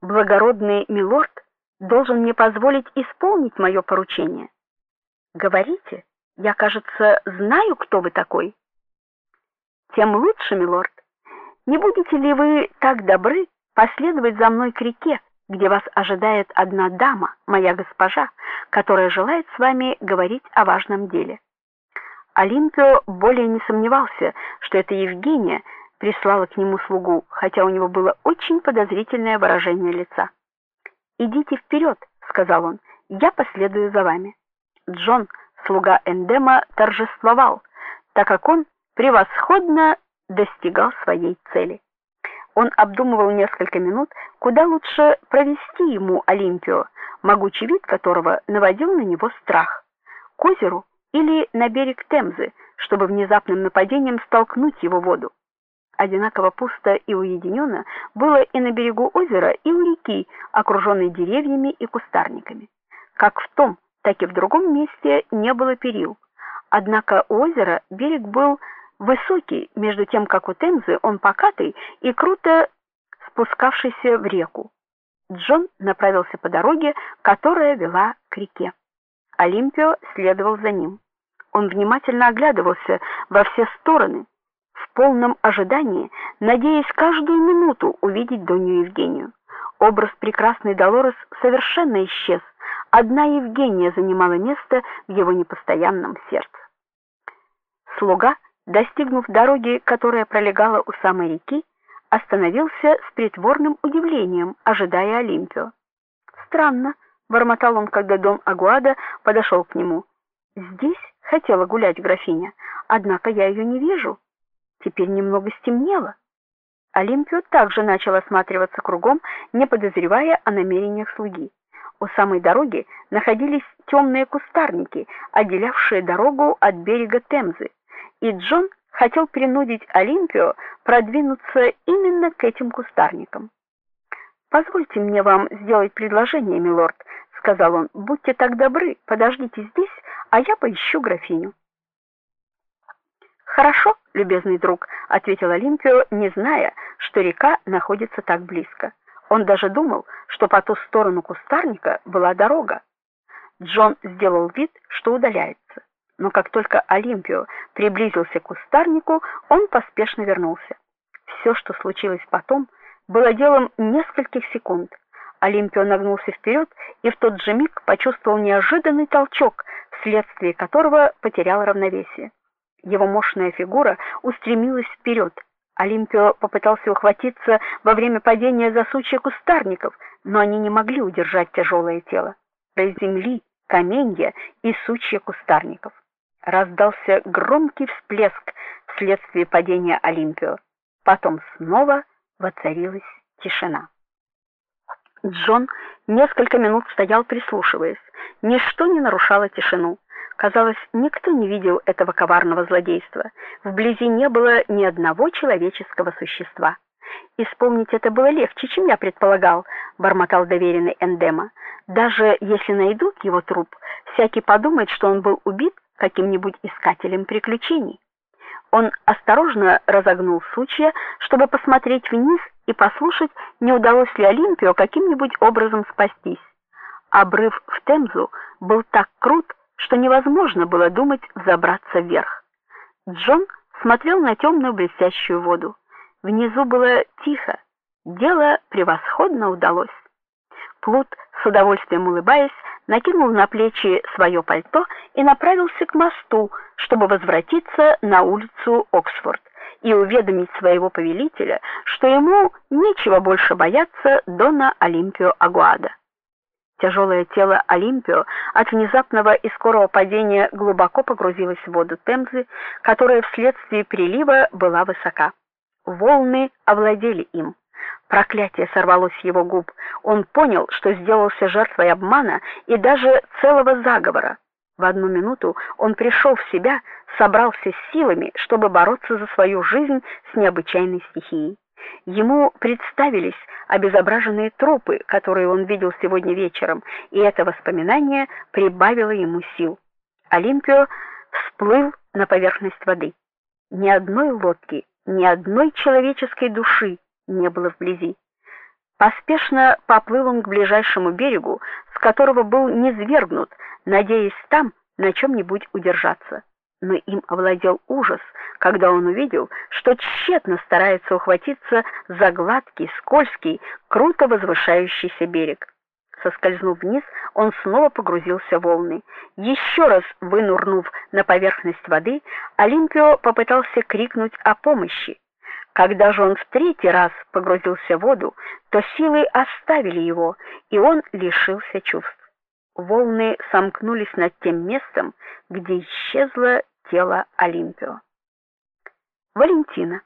благородный милорд должен мне позволить исполнить мое поручение. Говорите, я, кажется, знаю, кто вы такой. Тем лучше, милорд. Не будете ли вы так добры последовать за мной к реке, где вас ожидает одна дама, моя госпожа, которая желает с вами говорить о важном деле? Олимпио более не сомневался, что это Евгения прислала к нему слугу, хотя у него было очень подозрительное выражение лица. "Идите вперед», — сказал он. "Я последую за вами". Джон, слуга Эндема, торжествовал, так как он превосходно достигал своей цели. Он обдумывал несколько минут, куда лучше провести ему Олимпио, могучий вид которого наводил на него страх: к озеру или на берег Темзы, чтобы внезапным нападением столкнуть его воду. Одинаково пусто и уединенно было и на берегу озера, и у реки, окруженной деревьями и кустарниками. Как в том, так и в другом месте не было перил. Однако у озера берег был высокий, между тем как у Темзы он покатый и круто спускавшийся в реку. Джон направился по дороге, которая вела к реке. Олимпио следовал за ним. Он внимательно оглядывался во все стороны, полном ожидании, надеясь каждую минуту увидеть Донью Евгению. Образ прекрасной Долорес совершенно исчез. Одна Евгения занимала место в его непостоянном сердце. Слуга, достигнув дороги, которая пролегала у самой реки, остановился с притворным удивлением, ожидая Олимпио. Странно, бормотал он, когда Дон Агуада подошел к нему. Здесь хотела гулять графиня, однако я ее не вижу. Теперь немного стемнело. Олимпио также начал осматриваться кругом, не подозревая о намерениях слуги. У самой дороги находились темные кустарники, отделявшие дорогу от берега Темзы, и Джон хотел принудить Олимпио продвинуться именно к этим кустарникам. Позвольте мне вам сделать предложение, милорд, сказал он. Будьте так добры, подождите здесь, а я поищу графиню. Хорошо, любезный друг, ответил Олимпио, не зная, что река находится так близко. Он даже думал, что по ту сторону кустарника была дорога. Джон сделал вид, что удаляется. Но как только Олимпио приблизился к кустарнику, он поспешно вернулся. Все, что случилось потом, было делом нескольких секунд. Олимпио нагнулся вперед и в тот же миг почувствовал неожиданный толчок, вследствие которого потерял равновесие. Его мощная фигура устремилась вперед. Олимпио попытался ухватиться во время падения за сучья кустарников, но они не могли удержать тяжелое тело. До земли каменья и сучья кустарников. Раздался громкий всплеск вследствие падения Олимпио. Потом снова воцарилась тишина. Джон несколько минут стоял, прислушиваясь. Ничто не нарушало тишину. Казалось, никто не видел этого коварного злодейства. Вблизи не было ни одного человеческого существа. Исполнить это было легче, чем я предполагал, бормотал доверенный Эндема. Даже если найдут его труп, всякий подумает, что он был убит каким-нибудь искателем приключений. Он осторожно разогнул сучья, чтобы посмотреть вниз и послушать, не удалось ли Олимпио каким-нибудь образом спастись. Обрыв в Темзу был так крут, что невозможно было думать взобраться вверх. Джон смотрел на темную блестящую воду. Внизу было тихо. Дело превосходно удалось. Плут, с удовольствием улыбаясь, накинул на плечи свое пальто и направился к мосту, чтобы возвратиться на улицу Оксфорд и уведомить своего повелителя, что ему нечего больше бояться дона Олимпио Агуада. Тяжелое тело Олимпио от внезапного и скорого падения глубоко погрузилось в воду Темзы, которая вследствие прилива была высока. Волны овладели им. Проклятие сорвалось с его губ. Он понял, что сделался жертвой обмана и даже целого заговора. В одну минуту он пришел в себя, собрался с силами, чтобы бороться за свою жизнь с необычайной стихией. Ему представились обезображенные трупы, которые он видел сегодня вечером, и это воспоминание прибавило ему сил. Олимпио всплыл на поверхность воды. Ни одной лодки, ни одной человеческой души не было вблизи. Поспешно поплыл он к ближайшему берегу, с которого был низвергнут, надеясь там на чем нибудь удержаться. Но им овладел ужас, когда он увидел, что тщетно старается ухватиться за гладкий, скользкий, круто возвышающийся берег. Соскользнув вниз, он снова погрузился в волны. Еще раз вынурнув на поверхность воды, Олимпио попытался крикнуть о помощи. Когда же он в третий раз погрузился в воду, то силы оставили его, и он лишился чувств. Волны сомкнулись над тем местом, где исчезло тело Олимпио. Валентина